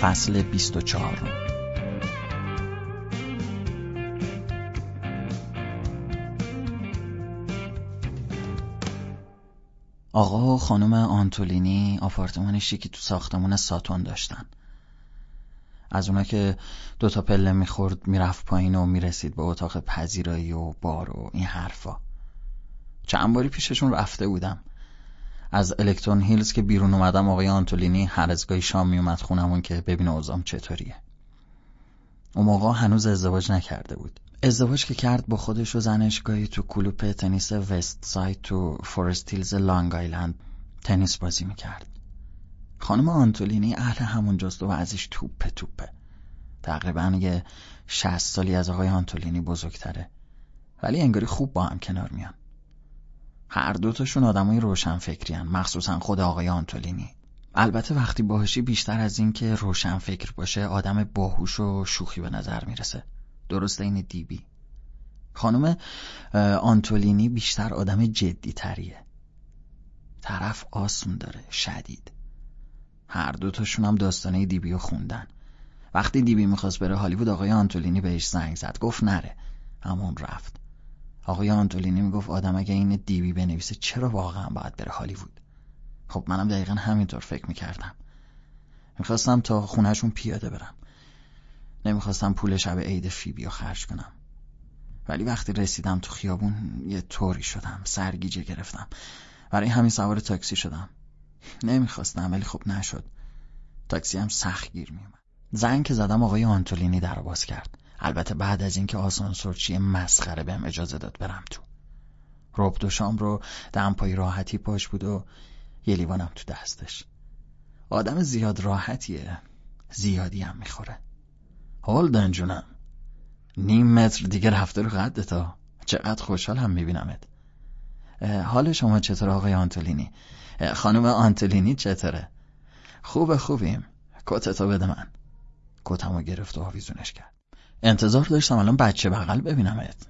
فصل 24 آقا و خانم آنتولینی آپارتمان شیکی تو ساختمون ساتون داشتن. از اونا که دوتا پله می‌خورد می‌رفت پایین و می‌رسید به اتاق پذیرایی و بار و این حرفا. چند باری پیششون رفته بودم. از الکتون هیلز که بیرون اومدم آقای آنتولینی هر از گاهی شام میومد خونمون که ببینه اوضام چطوریه. اون موقع هنوز ازدواج نکرده بود. ازدواج که کرد با خودش و زنش گاهی تو کلوپ تنیس وست ساید تو فورست هیلز لانگ آیلند تنیس بازی می‌کرد. خانم آنتولینی اهل همونجاست و ازش توپه توپه. تقریبا یه شصت سالی از آقای آنتولینی بزرگتره. ولی انگاری خوب با هم کنار میان. هر دوتاشون آدمای روشن فکریان مخصوصا خود آقای آنتولینی. البته وقتی باهوشی بیشتر از این که روشن فکر باشه آدم باهوش و شوخی به نظر می‌رسه. درسته این دیبی. خانم آنتولینی بیشتر آدم جدی تریه طرف آسم داره شدید. هر دوتاشون هم داستانه دیبی رو خوندن. وقتی دیبی می‌خواست بره هالیوود آقای آنتولینی بهش زنگ زد. گفت نره. همون رفت. آقای آنتولینی می‌گفت آدم اگه این دیبی بنویسه چرا واقعا باید بره هالیوود؟ خب منم دقیقا همینطور فکر می‌کردم. می‌خواستم تا خونهشون پیاده برم. نمی‌خواستم پول شب عید فیبی رو خرج کنم. ولی وقتی رسیدم تو خیابون یه طوری شدم سرگیجه گرفتم. برای همین سوار تاکسی شدم. نمی‌خواستم ولی خب نشد. تاکسی هم سخت گیر میومد زنگ که زدم آقای آنتولینی در باز کرد. البته بعد از اینکه آسانسورچی مسخره بهم اجازه داد برم تو. رب دو شام رو دمپایی راحتی پاش بود و یه لیوانم تو دستش. آدم زیاد راحتیه. زیادی هم می‌خوره. هولدن جونم. نیم متر دیگه رفته رو قدتا چقدر خوشحال هم میبینمت. حال شما چطور آقای آنتولینی؟ خانم آنتولینی چطوره؟ خوبه خوبیم. کتتو بده من. کتمو گرفت و آویزونش کرد. انتظار داشتم الان بچه بغل ببینمت.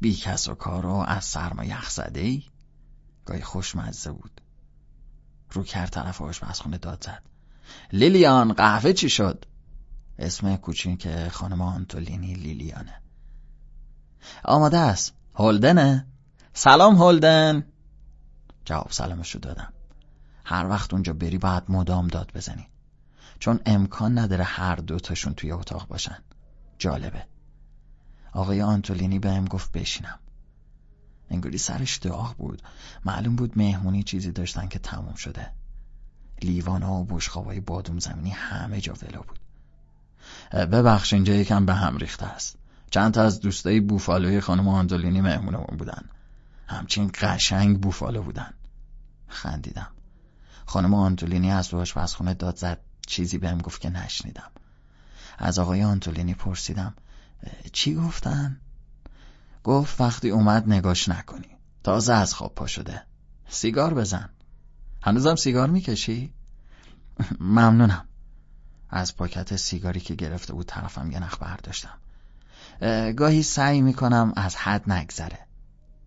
بی کس و کار و از سرما یخ زده ای؟ گاهی خوشمزه بود. رو کرد طرف آشپزخونه داد زد. لیلیان قهوه چی شد؟ اسم که خانم آنتولینی لیلیانه. آماده است. هولدنه. سلام هولدن. جواب سلامشو دادم. هر وقت اونجا بری باید مدام داد بزنی. چون امکان نداره هر دوتاشون توی اتاق باشن. جالبه. آقای آنتولینی بهم گفت بشینم. انگاری سرش داغ بود. معلوم بود مهمونی چیزی داشتن که تموم شده. لیوانا و بشخوابای بادوم زمینی همه جا ولو بود. ببخش اینجا یکم به هم ریخته است. چند تا از دوستای بوفالوی خانم آندولینی مهمونمون بودن. همچین قشنگ بوفالو بودن. خندیدم. خانم آنتولینی از خونه داد زد. چیزی بهم گفت که نشنیدم. از آقای آنتولینی پرسیدم چی گفتن؟ گفت وقتی اومد نگاش نکنی تازه از خواب پا شده. سیگار بزن. هنوزم سیگار می‌کشی؟ ممنونم. از پاکت سیگاری که گرفته بود طرفم یه نخ برداشتم. گاهی سعی می‌کنم از حد نگذره.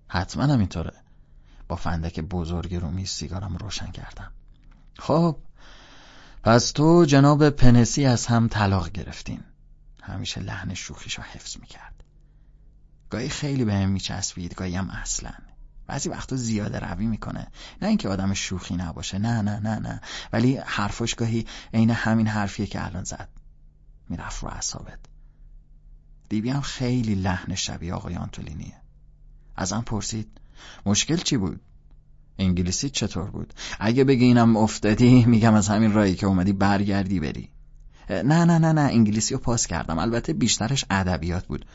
حتما همینطوره با فندک بزرگی رو میز سیگارم روشن کردم. خب پس تو جناب پنسی از هم طلاق گرفتین همیشه لحن شوخیشو حفظ می‌کرد. گاهی خیلی بهم میچسبید گاهی هم اصلا. بعضی وقتا زیاده روی می‌کنه. نه اینکه آدم شوخی نباشه. نه نه نه نه. ولی حرفش گاهی عین همین حرفیه که الان زد. می‌رفت رو اعصابت. دیبی هم خیلی لحن شبیه آقای آنتولینیه. ازم پرسید مشکل چی بود؟ انگلیسی چطور بود؟ اگه بگی اینم افتادی میگم از همین رایی که اومدی برگردی بری. نه نه نه نه انگلیسی رو پاس کردم. البته بیشترش ادبیات بود.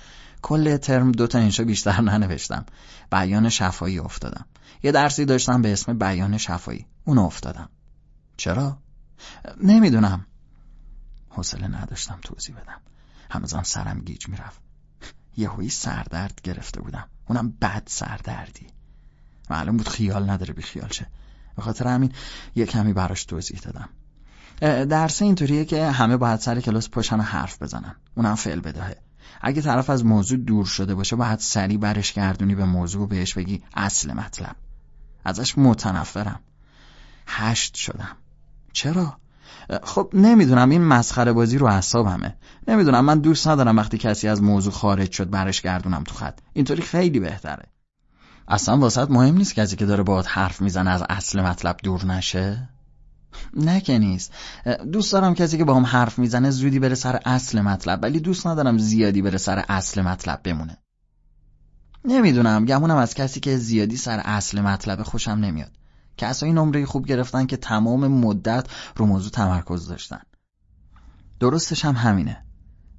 کل ترم دوتا انشا بیشتر ننوشتم. بیان شفایی افتادم. یه درسی داشتم به اسم بیان شفایی اونو افتادم. چرا؟ نمی‌دونم. حوصله نداشتم توضیح بدم. هنوزم سرم گیج می‌رفت. یهویی سردرد گرفته بودم. اونم بد سردردی. معلوم بود خیال نداره بی خیال شه. به خاطر همین یه کمی براش توضیح دادم. درس اینطوریه که همه باید سر کلاس پشن حرف بزنن. اونم فعل بدهه اگه طرف از موضوع دور شده باشه باید سری برش گردونی به موضوع و بهش بگی اصل مطلب. ازش متنفرم. هشت شدم. چرا؟ خب نمی‌دونم این مسخره بازی رو همه نمی‌دونم من دوست ندارم وقتی کسی از موضوع خارج شد برش گردونم تو خط. اینطوری خیلی بهتره. اصلا واسط مهم نیست کسی که داره باهات حرف می‌زنه از اصل مطلب دور نشه؟ نه که نیست. دوست دارم کسی که با هم حرف می‌زنه زودی بره سر اصل مطلب ولی دوست ندارم زیادی بره سر اصل مطلب بمونه. نمی‌دونم گمونم از کسی که زیادی سر اصل مطلب خوشم نمیاد. کسایی نمره خوب گرفتن که تمام مدت رو موضوع تمرکز داشتن. درستش هم همینه.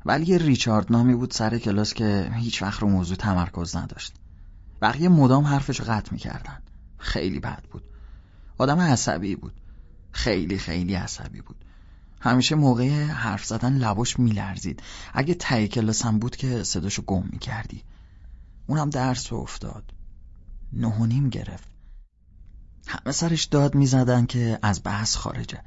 ولی یه ریچارد نامی بود سر کلاس که هیچ وقت رو موضوع تمرکز نداشت. بقیه مدام حرفش قطع می‌کردن. خیلی بد بود. آدم عصبی بود. خیلی خیلی عصبی بود. همیشه موقع حرف زدن لباش میلرزید. اگه ته کلاسم بود که صداشو گم می‌کردی. اونم درس افتاد. نه نیم گرفت. همه سرش داد می‌زدن که از بحث خارجه.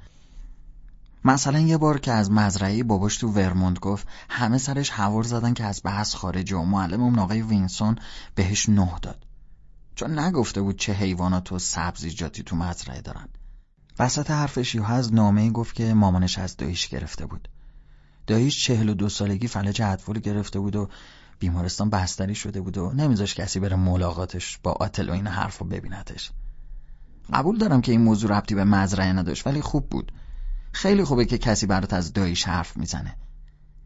مثلا یه بار که از مزرعه باباش تو ورموند گفت همه سرش هوار زدن که از بحث خارجه و معلم اون آقای وینسون بهش نه داد. چون نگفته بود چه حیوانات و سبزیجاتی تو مزرعه دارن. وسط حرفش از نامه گفت که مامانش از داییش گرفته بود. داییش چهل و دو سالگی فلج اطفال گرفته بود و بیمارستان بستری شده بود و نمیذاش کسی بره ملاقاتش با آتل و این حرف رو ببینتش قبول دارم که این موضوع ربطی به مزرعه نداشت ولی خوب بود. خیلی خوبه که کسی برات از داییش حرف می‌زنه.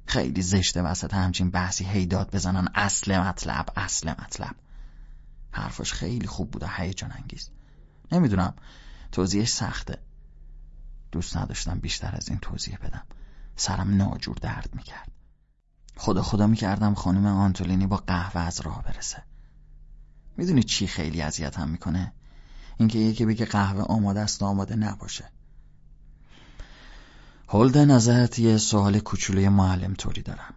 خیلی زشته وسط همچین بحثی هیداد بزنن. اصل مطلب اصل مطلب. حرفش خیلی خوب بود و هیجان انگیز. نمی‌دونم توضیحش سخته. دوست نداشتم بیشتر از این توضیح بدم. سرم ناجور درد می‌کرد. خدا خدا می‌کردم خانم آنتولینی با قهوه از راه برسه. می‌دونی چی خیلی اذیتم می‌کنه؟ اینکه یکی بگه قهوه آماده است آماده نباشه. هولدن ازت یه سوال کوچولوی معلم طوری دارم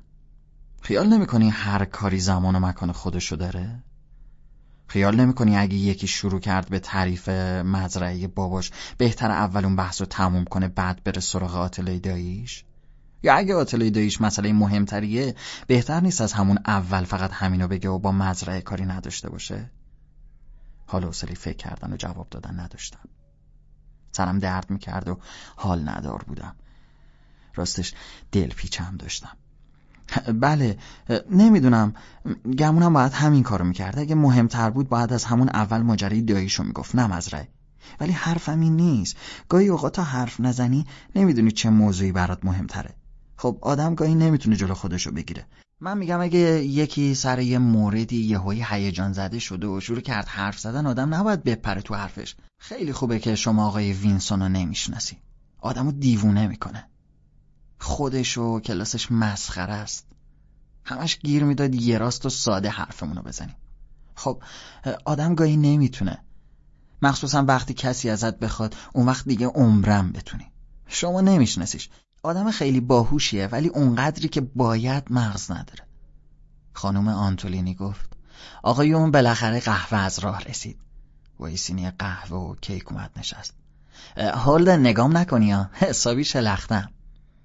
خیال نمی‌کنی هر کاری زمان و مکان خودشو داره؟ خیال نمی‌کنی اگه یکی شروع کرد به تعریف مزرعه باباش بهتر اول اون بحث رو تموم کنه بعد بره سراغ آتله داییش؟ یا اگه آتله داییش مسئله مهمتریه بهتر نیست از همون اول فقط همینو بگه و با مزرعه کاری نداشته باشه؟ حال حوصله فکر کردن و جواب دادن نداشتم سرم درد می‌کرد و حال ندار بودم راستش دل پیچم داشتم. بله نمی‌دونم. گمونم باید همین کارو می‌کرد. اگه مهمتر بود باید از همون اول ماجرای داییشو می‌گفت نه مزرعه ولی حرفم این نیست. گاهی اوقات تا حرف نزنی نمی‌دونی چه موضوعی برات مهمتره. خب آدم گاهی نمی‌تونه جلو خودشو بگیره. من میگم اگه یکی سر یه موردی یهویی هیجان زده شده و شروع کرد حرف زدن آدم نباید بپره تو حرفش. خیلی خوبه که شما آقای وینسون رو نمی‌شناسی. آدمو دیوونه می‌کنه. خودش و کلاسش مسخره است. همش گیر می‌داد یه راست و ساده حرفمونو بزنیم. خب آدم گاهی نمی‌تونه. مخصوصا وقتی کسی ازت بخواد اون وقت دیگه عمرم بتونی. شما نمیشناسیش. آدم خیلی باهوشیه ولی اونقدری که باید مغز نداره. خانم آنتولینی گفت آقایون بالاخره قهوه از راه رسید. و سینی قهوه و کیک اومد نشست. هولدن نگام نکنی ها. حسابی شلختم.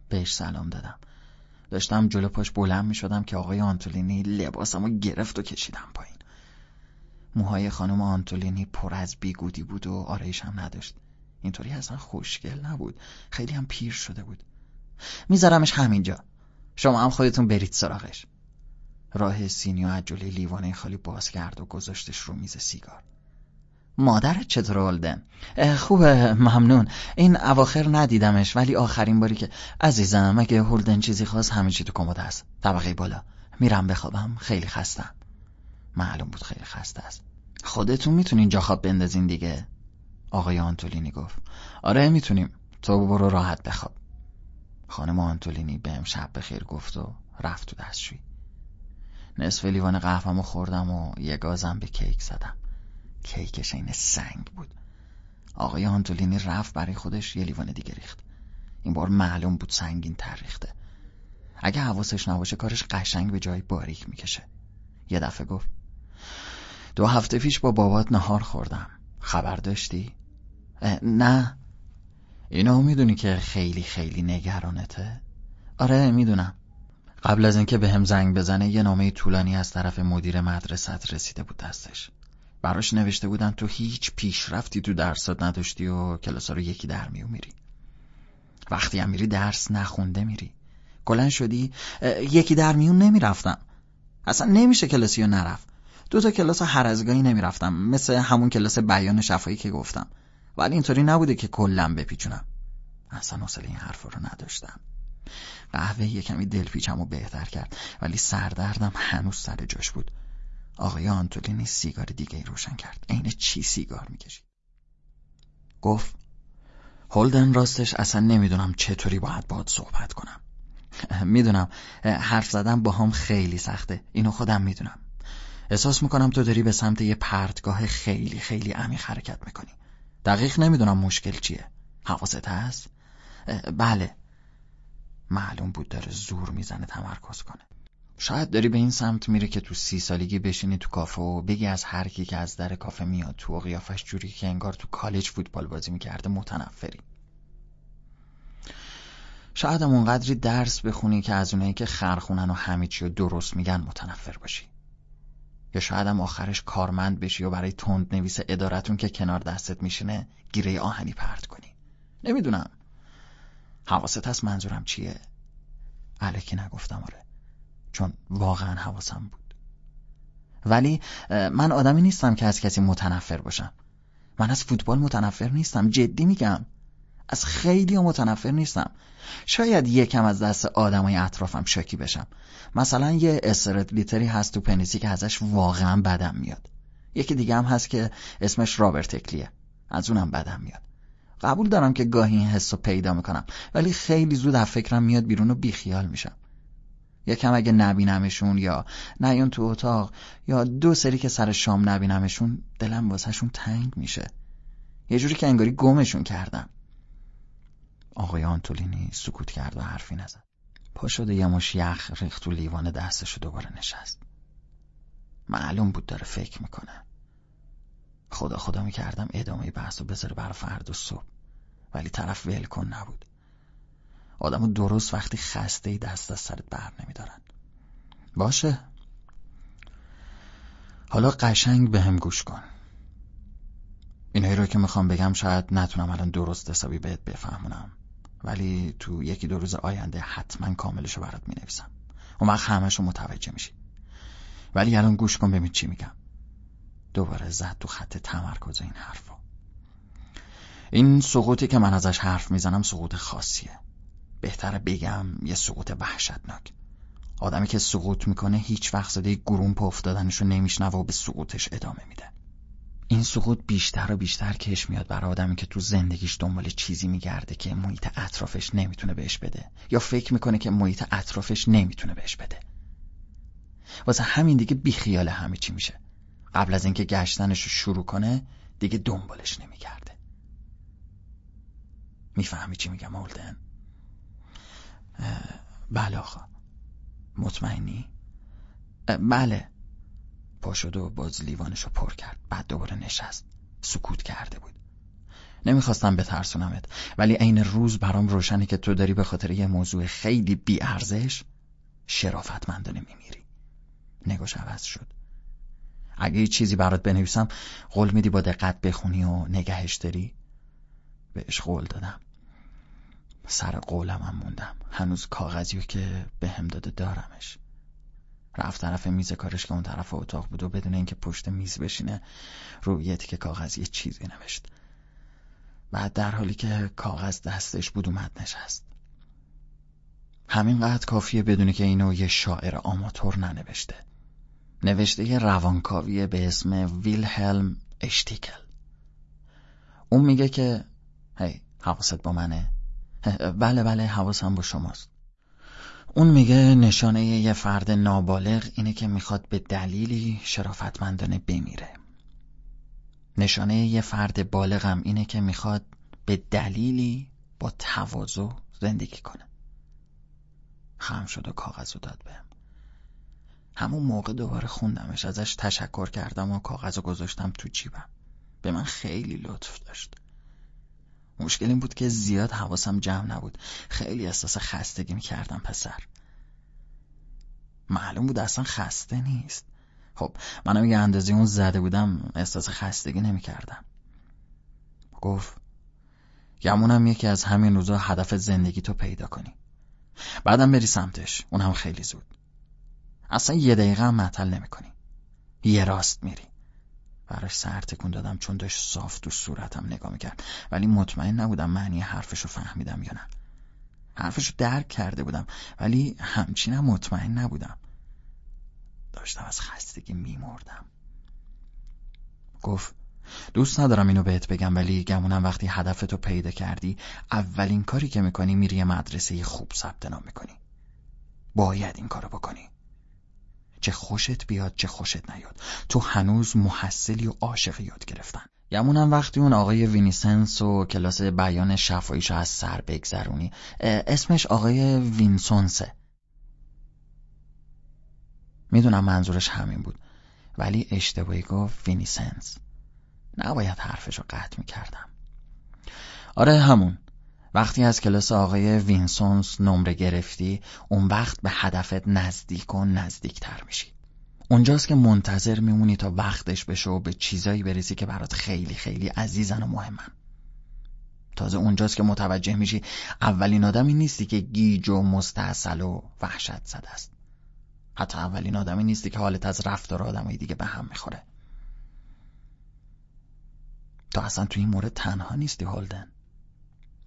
بهش سلام دادم. داشتم جلو پاش بلند می شدم که آقای آنتولینی لباسمو گرفت و کشیدم پایین. موهای خانم آنتولینی پر از بیگودی بود و آرایش هم نداشت. اینطوری اصلا خوشگل نبود. خیلی هم پیر شده بود. میذارمش همینجا. شما هم خودتون برید سراغش. راه سینیو از جلوی لیوانه خالی باز کرد و گذاشتش رو میز سیگار. مادرت چطور ولدن؟ خوبه ممنون. این اواخر ندیدمش ولی آخرین باری که. عزیزم اگه هولدن چیزی خواست همه چی تو کمد هست. طبقه بالا. میرم بخوابم. خیلی خستم. معلوم بود خیلی خسته است. خودتون می‌تونین جا خواب بندازین دیگه. آقای آنتولینی گفت. آره می‌تونیم. تو برو راحت بخواب. خانم آنتولینی بهم شب بخیر گفت و رفت تو دستشویی. نصف لیوان قهوهمو خوردم و یه گازم به کیک زدم. کیکش این سنگ بود. آقای آنتولینی رفت برای خودش یه لیوان دیگه ریخت. این بار معلوم بود سنگین تر ریخته. اگه حواسش نباشه کارش قشنگ به جای باریک می‌کشه. یه دفعه گفت دو هفته پیش با بابات نهار خوردم. خبر داشتی؟ نه. اینو می‌دونی که خیلی خیلی نگرانته؟ آره می‌دونم. قبل از اینکه به هم زنگ بزنه یه نامه طولانی از طرف مدیر مدرسه رسیده بود دستش. براش نوشته بودن تو هیچ پیشرفتی تو درسات نداشتی و کلاس رو یکی در میو میری. وقتی هم میری درس نخونده میری. گلن شدی یکی در میون نمی‌رفتم. اصلا نمیشه کلاسی رو نرفت. دو تا کلاس هر ازگاهی نمی‌رفتم. مثل همون کلاس بیان شفایی که گفتم. ولی اینطوری نبوده که کلم بپیچونم. اصلا حوصله این حرف رو نداشتم. قهوه یه کمی دلپیچم و بهتر کرد. ولی سردردم هنوز سر جاش بود. آقای آنتولینی سیگار دیگه روشن کرد. عین چی سیگار می‌کشید؟ گفت هولدن راستش اصلا نمی‌دونم چطوری باید باید صحبت کنم. می‌دونم حرف زدن با هم خیلی سخته. اینو خودم می‌دونم. احساس می‌کنم تو داری به سمت یه پرتگاه خیلی خیلی عمیق حرکت می‌کنی. دقیق نمی‌دونم مشکل چیه. حواست هست؟ بله. معلوم بود داره زور می‌زنه تمرکز کنه. شاید داری به این سمت میره که تو سی سالگی بشینی تو کافه و بگی از هر کی که از در کافه میاد تو و قیافش جوری که انگار تو کالج فوتبال بازی می‌کرده متنفری. شاید هم اونقدری درس بخونی که از اونایی که خرخونن و همه چی درست میگن متنفر باشی. یا شاید هم آخرش کارمند بشی و برای تند نویس ادارتون که کنار دستت میشینه گیره آهنی پرت کنی. نمی‌دونم. حواست هست منظورم چیه؟ علکی نگفتم آره. چون واقعا حواسم بود. ولی من آدمی نیستم که از کسی متنفر باشم. من از فوتبال متنفر نیستم جدی میگم. از خیلی متنفر نیستم. شاید یکم از دست آدمای اطرافم شاکی بشم. مثلا یه استرت لیتری هست تو پنیسی که ازش واقعا بدم میاد. یکی دیگه هم هست که اسمش رابرت اکلیه. از اونم بدم میاد. قبول دارم که گاهی این حس رو پیدا می‌کنم ولی خیلی زود از فکرم میاد بیرون و بیخیال میشم. یکم اگه نبینمشون یا نیان تو اتاق یا دو سری که سر شام نبینمشون دلم واسهشون تنگ میشه. یه جوری که انگاری گمشون کردم. آقای آنتولینی سکوت کرد و حرفی نزد. پا شده یه مش یخ ریخت تو لیوان دستشو دوباره نشست. معلوم بود داره فکر می‌کنه. خدا خدا می‌کردم ادامه بحث رو بذاره برای فرد و صبح. ولی طرف ول کن نبود. آدمو درست وقتی خسته ای دست از سرت بر نمیدارن. باشه. حالا قشنگ به هم گوش کن. اینایی رو که می‌خوام بگم شاید نتونم الان درست حسابی بهت بفهمونم. ولی تو یکی دو روز آینده حتما کاملشو برات می‌نویسم. اون وقت همشو متوجه میشی. ولی الان گوش کن ببین چی میگم. دوباره زد تو خط تمرکز این حرفا این سقوطی که من ازش حرف می‌زنم سقوط خاصیه. بهتره بگم یه سقوط وحشتناک. آدمی که سقوط می‌کنه هیچ وقت صدای گرومپ افتادنشو نمیشنوه و به سقوطش ادامه میده. این سقوط بیشتر و بیشتر کش میاد برای آدمی که تو زندگیش دنبال چیزی میگرده که محیط اطرافش نمی‌تونه بهش بده یا فکر می‌کنه که محیط اطرافش نمی‌تونه بهش بده. واسه همین دیگه بیخیال همه چی میشه. قبل از اینکه گشتنش رو شروع کنه دیگه دنبالش نمیگرده. می‌فهمی چی میگم مولدن بله آقا. مطمئنی؟ بله. پا شد و باز لیوانش رو پر کرد. بعد دوباره نشست. سکوت کرده بود. نمی‌خواستم بترسونمت ولی عین روز برام روشنه که تو داری به خاطر یه موضوع خیلی بیارزش شرافتمندانه میمیری نگاش عوض شد. اگه یه چیزی برات بنویسم قول میدی با دقت بخونی و نگهش داری؟ بهش قول دادم. سر قولم هم موندم. هنوز کاغذیو که به هم داده دارمش. رفت طرف میز کارش که اون طرف اتاق بود و بدون اینکه پشت میز بشینه روی تیکه کاغذ یه چیزی نوشت. بعد در حالی که کاغذ دستش بود اومد نشست. همینقدر کافیه بدونی که اینو یه شاعر آماتور ننوشته. نوشته یه روانکاویه به اسم ویلهلم اشتیکل. اون میگه که هی حواست با منه. بله بله حواسم با شماست. اون میگه نشانه یه فرد نابالغ اینه که می‌خواد به دلیلی شرافتمندانه بمیره. نشانه یه فرد بالغم اینه که می‌خواد به دلیلی با تواضع زندگی کنه. خم شد و کاغذ رو داد بهم. همون موقع دوباره خوندمش ازش تشکر کردم و کاغذ رو گذاشتم تو جیبم. به من خیلی لطف داشت. مشکل این بود که زیاد حواسم جمع نبود. خیلی احساس خستگی می‌کردم پسر. معلوم بود اصلا خسته نیست. خب منم یه اندازه اون زده بودم احساس خستگی نمی‌کردم. گفت گمونم یکی از همین روزا هدف زندگی تو پیدا کنی. بعدم بری سمتش. اونم خیلی زود. اصلا یه دقیقه هم معطل نمی‌کنی. یه راست میری. براش سر تکون دادم چون داشت صاف تو صورتم نگاه می‌کرد. ولی مطمئن نبودم معنی حرفشو فهمیدم یا نه. حرفشو درک کرده بودم ولی همچینم مطمئن نبودم. داشتم از خستگی میمردم. گفت دوست ندارم اینو بهت بگم ولی گمونم وقتی هدفتو پیدا کردی اولین کاری که می‌کنی میری مدرسه خوب ثبت نام می‌کنی. باید این کارو بکنی. چه خوشت بیاد چه خوشت نیاد. تو هنوز محصلی و عاشق یاد گرفتن. گمونم وقتی اون آقای وینیسنس و کلاس بیان شفاهیشو از سر بگذرونی اسمش آقای وینسونسه. می‌دونم منظورش همین بود ولی اشتباهی گفت وینیسنس. نباید حرفشو قطع می‌کردم. آره همون. وقتی از کلاس آقای وینسونس نمره گرفتی اون وقت به هدفت نزدیک و نزدیکتر میشی. اونجاست که منتظر میمونی تا وقتش بشه و به چیزایی برسی که برات خیلی خیلی عزیزن و مهمن. تازه اونجاست که متوجه میشی اولین آدمی نیستی که گیج و مستأصل و وحشت زده است. حتی اولین آدمی نیستی که حالت از رفتار آدمای دیگه به هم می‌خوره. تو اصلا تو این مورد تنها نیستی هولدن.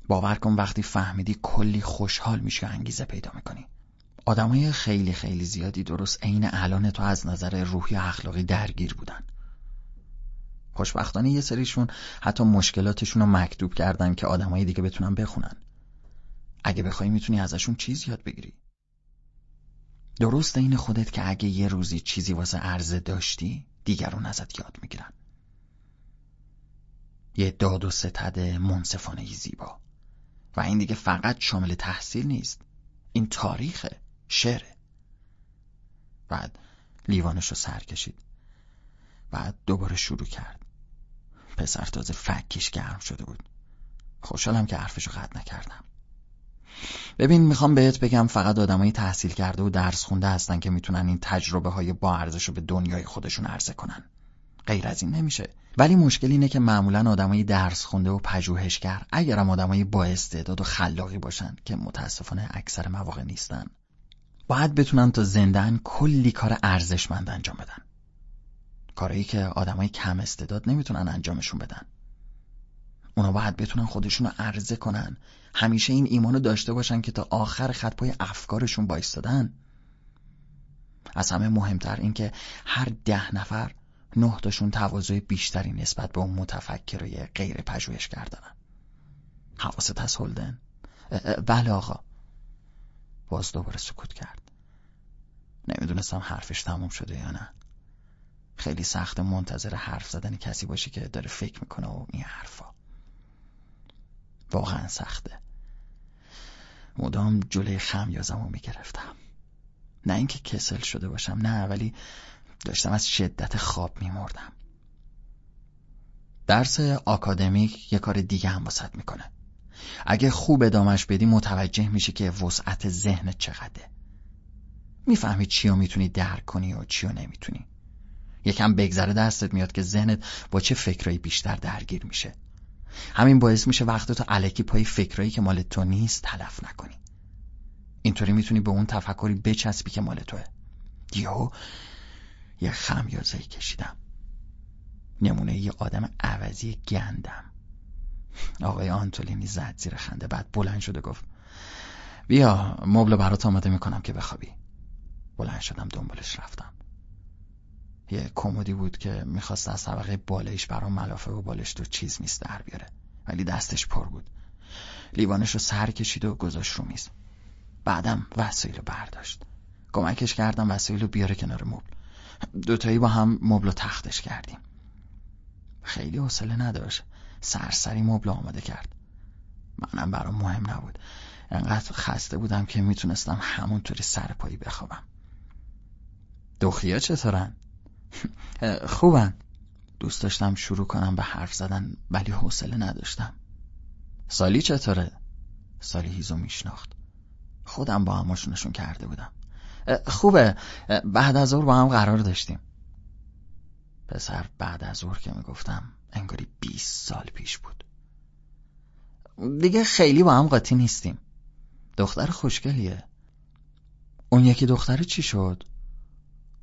باور کن وقتی فهمیدی کلی خوشحال میشی و انگیزه پیدا می‌کنی. آدمای خیلی خیلی زیادی درست عین الان تو از نظر روحی و اخلاقی درگیر بودن. خوشبختانه یه سریشون حتی مشکلاتشون رو مکتوب کردن که آدمای دیگه بتونن بخونن. اگه بخوای می‌تونی ازشون چیز یاد بگیری. درست این خودت که اگه یه روزی چیزی واسه عرضه داشتی دیگرون ازت یاد می‌گیرن. یه داد و ستد منصفانه زیبا. و این دیگه فقط شامل تحصیل نیست. این تاریخه شعره. بعد لیوانش رو سر کشید. بعد دوباره شروع کرد. پسر تازه فکیش گرم شده بود. خوشحالم که حرفش رو قطع نکردم. ببین می‌خوام بهت بگم فقط آدمایی تحصیل کرده و درس خونده هستن که می‌تونن این تجربه های با ارزش رو به دنیای خودشون عرضه کنن. غیر از این نمیشه. ولی مشکل اینه که معمولا آدمای درس خونده و پژوهشگر اگرم آدمای با استعداد و خلاقی باشن که متاسفانه اکثر مواقع نیستن. باید بتونن تا زندن کلی کار ارزشمند انجام بدن. کارهایی که آدمای کم استعداد نمی‌تونن انجامشون بدن. اونا باید بتونن خودشون رو عرضه کنن. همیشه این ایمانو داشته باشن که تا آخر خط پای افکارشون بایستادن از همه مهمتر این که هر ده نفر نه تاشون تواضع بیشتری نسبت به اون متفکرای غیر پژوهش کردنن. حواست هست هلدن بله آقا. باز دوباره سکوت کرد. نمی‌دونستم حرفش تموم شده یا نه. خیلی سخت منتظر حرف زدن کسی باشی که داره فکر می‌کنه و این حرفا. واقعا سخته. مدام جلوی خمیازم رو می‌گرفتم. نه اینکه کسل شده باشم نه ولی داشتم از شدت خواب میمردم. درس آکادمیک یه کار دیگه هم واسط می‌کنه. اگه خوب ادامش بدی متوجه میشه که وسعت ذهن چقدره. می‌فهمی چی رو می‌تونی درک کنی و چی رو نمی‌تونی. یکم بگذره دستت میاد که ذهنت با چه فکرایی بیشتر درگیر میشه. همین باعث میشه وقت تو علکی پای فکرایی که مال تو نیست تلف نکنی. اینطوری می‌تونی به اون تفکری بچسبی که مال توه. یهو یه خمیازهی کشیدم. نمونه یه آدم عوضی گندم. آقای آنتولینی زد زیر خنده بعد بلند شده گفت بیا مبل برات آماده می‌کنم که بخوابی. بلند شدم دنبالش رفتم. یه کمدی بود که می‌خواست از طبقه بالایش برام ملافه و بالش تو چیز میز در بیاره ولی دستش پر بود. لیوانش رو سر کشید و گذاشت رو میز. بعدم وسایل برداشت. کمکش کردم وسایل رو بیاره کنار مبل. دوتایی با هم مبل و تختش کردیم. خیلی حوصله نداشت. سرسری مبل آماده کرد. منم برام مهم نبود. انقدر خسته بودم که می‌تونستم همونطوری سر پایی بخوابم. دوخیا چطورن؟ خوبن. دوست داشتم شروع کنم به حرف زدن ولی حوصله نداشتم. سالی چطوره؟ سالی هیزو میشناخت. خودم با هماشونشون کرده بودم. خوبه. بعد از ظهر با هم قرار داشتیم. پسر بعد از ظهر که می‌گفتم انگاری 20 سال پیش بود. دیگه خیلی با هم قاطی نیستیم. دختر خوشگلیه. اون یکی دختره چی شد؟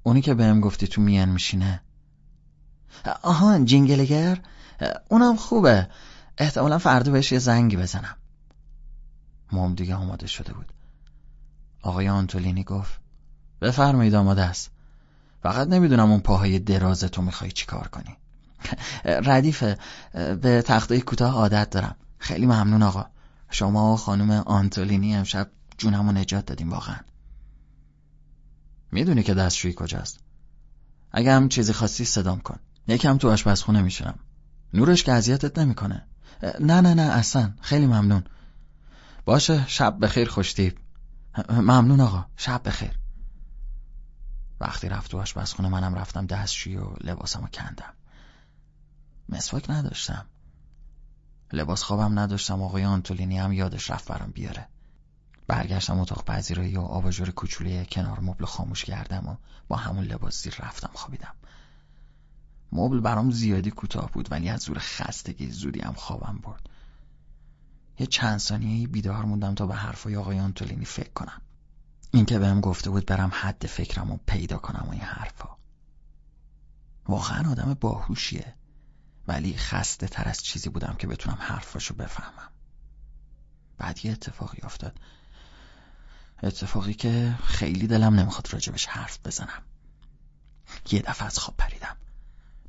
اونی که بهم گفتی تو میان میشینه. آها جینگلگر اونم خوبه. احتمالا فردا بهش یه زنگی بزنم. موم دیگه آماده شده بود. آقای آنتولینی گفت بفرمایید آماده است. فقط نمی‌دونم اون پاهای درازتو می‌خوای چیکار کنی. ردیفه به تخته کوتاه عادت دارم. خیلی ممنون آقا. شما و خانم آنتولینی امشب جونمو نجات دادیم واقعا. می‌دونی که دستشویی کجاست. اگه هم چیزی خواستی صدام کن. یکم تو آشپزخونه میشنم نورش که اذیتت نمی‌کنه. نه نه نه اصلا. خیلی ممنون. باشه شب بخیر خوشتیب ممنون آقا. شب بخیر. وقتی رفت تو آشپزخونه منم رفتم دستشویی و لباسمو کندم. مسواک نداشتم. لباس خوابم نداشتم. آقای آنتولینی هم یادش رفت برام بیاره. برگشتم اتاق پذیرایی و آباژور کوچولی کنار مبل خاموش کردم و با همون لباس زیر رفتم خوابیدم. مبل برام زیادی کوتاه بود ولی از زور خستگی زودی هم خوابم برد. یه چند ثانیه بیدار موندم تا به حرفای آقای آنتولینی فکر کنم. اینکه بهم گفته بود برم حد فکرم و پیدا کنم و این حرفا. واقعا آدم باهوشیه ولی خسته تر از چیزی بودم که بتونم حرفاشو بفهمم. بعد یه اتفاقی افتاد. اتفاقی که خیلی دلم نمی‌خواد راجبش حرف بزنم. یه دفعه از خواب پریدم.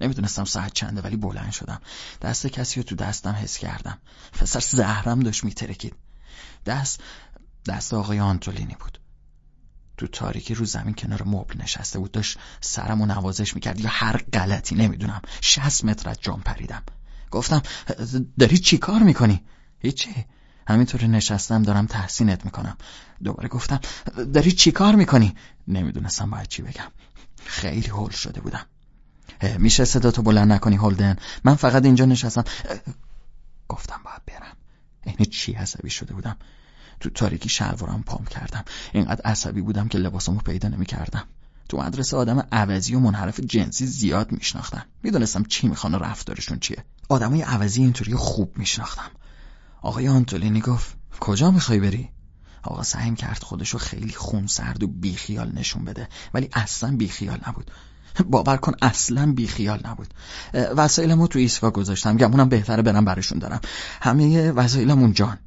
نمی‌دونستم ساعت چنده ولی بلند شدم. دست کسی رو تو دستم حس کردم. پسر زهرم داشت میترکید. دست دست آقای آنتولینی بود. تو تاریکی رو زمین کنار مبل نشسته بود داشت سرمو نوازش می‌کرد. یا هر غلطی نمی‌دونم. شست متر از جام پریدم. گفتم داری چی کار می‌کنی؟ هیچی. همینطور نشستم دارم تحسینت می‌کنم. دوباره گفتم داری چی کار می‌کنی؟ نمی‌دونستم باید چی بگم. خیلی هول شده بودم. میشه صداتو بلند نکنی هولدن؟ من فقط اینجا نشستم. گفتم باید برم. این چی عصبی شده بودم؟ تو تاریکی شلوارم پام کردم. اینقدر عصبی بودم که لباسمو پیدا نمی‌کردم. تو مدرسه آدم عوضی و منحرف جنسی زیاد میشناختم می‌دونستم چی می‌خوان رفتارشون چیه. آدمای عوضی اینطوری خوب میشناختم. آقای آنتولینی گفت کجا می‌خوای بری؟ آقا سعیم کرد خودشو خیلی خونسرد و بیخیال نشون بده ولی اصلا بیخیال نبود. باور کن اصلا بیخیال نبود. وسایلمو تو ایستگاه گذاشتم. گمونم بهتره برم برشون دارم. همه وسایلمون جان.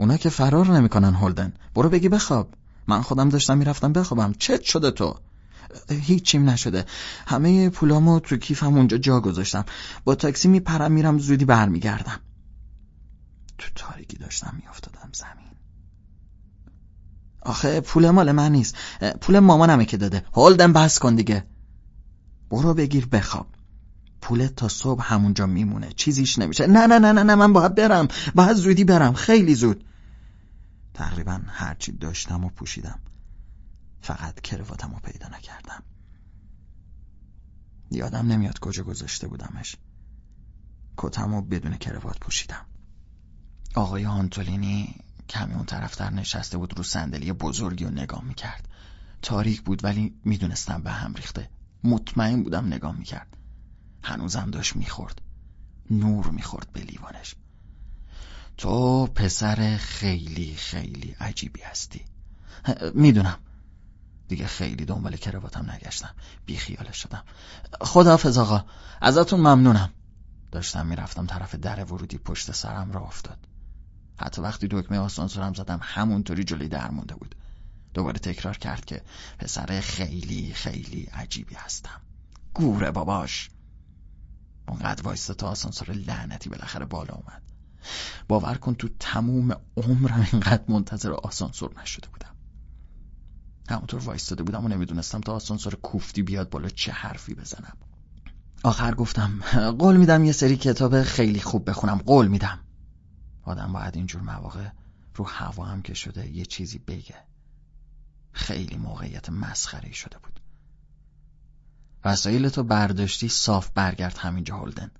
اونا که فرار نمی‌کنن هولدن. برو بگی بخواب. من خودم داشتم می‌رفتم بخوابم. چت شده تو. هیچیم نشده. همه پولامو تو کیفم اونجا جا گذاشتم. با تاکسی میپرم میرم زودی برمیگردم. تو تاریکی داشتم میافتادم زمین. آخه پول مال من نیست. پول مامانمه که داده. هولدن بس کن دیگه. برو بگیر بخواب. پولت تا صبح همونجا میمونه. چیزیش نمیشه. نه نه نه نه من باید برم. باید زودی برم. خیلی زود. تقریبا هرچی داشتم و پوشیدم. فقط کرواتم رو پیدا نکردم. یادم نمیاد کجا گذاشته بودمش. کتم رو بدون کروات پوشیدم. آقای آنتولینی کمی اون طرفتر نشسته بود رو صندلی بزرگی و نگاه می‌کرد. تاریک بود ولی می‌دونستم به هم ریخته. مطمئن بودم نگاه می‌کرد. هنوزم داشت می‌خورد. نور می‌خورد به لیوانش. تو پسر خیلی خیلی عجیبی هستی. می‌دونم. دیگه خیلی دنبال کرواتم نگشتم. بیخیالش شدم. خداحافظ آقا. ازتون ممنونم. داشتم می‌رفتم طرف در ورودی پشت سرم را افتاد. حتی وقتی دکمه آسانسورم زدم همونطوری جلوی در مونده بود. دوباره تکرار کرد که پسر خیلی خیلی عجیبی هستم. گوره باباش. اونقدر وایستا تا آسانسور لعنتی بالاخره بالا اومد. باور کن تو تموم عمرم اینقدر منتظر آسانسور نشده بودم. همونطور وایستاده بودم و نمی‌دونستم تا آسانسور کوفتی بیاد بالا چه حرفی بزنم. آخر گفتم قول میدم یه سری کتاب خیلی خوب بخونم. قول میدم. آدم باید اینجور مواقع رو هوا هم که شده یه چیزی بگه. خیلی موقعیت مسخره شده بود. وسایل تو برداشتی صاف برگرد همینجا هلدن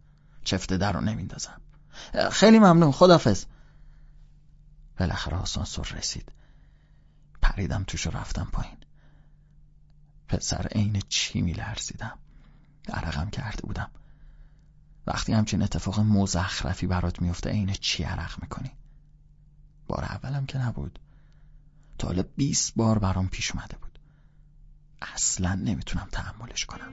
چفته در رو نمیندازم. خیلی ممنون خدافز بالاخره آسانسور رسید. پریدم توش و رفتم پایین. پسر عین چی میلرزیدم؟ عرقم کرده بودم. وقتی همچین اتفاق مزخرفی برات میفته عین چی عرق می‌کنی؟ بار اولم که نبود. تا حالا بیست بار برام پیش اومده بود. اصلا نمی‌تونم تحملش کنم.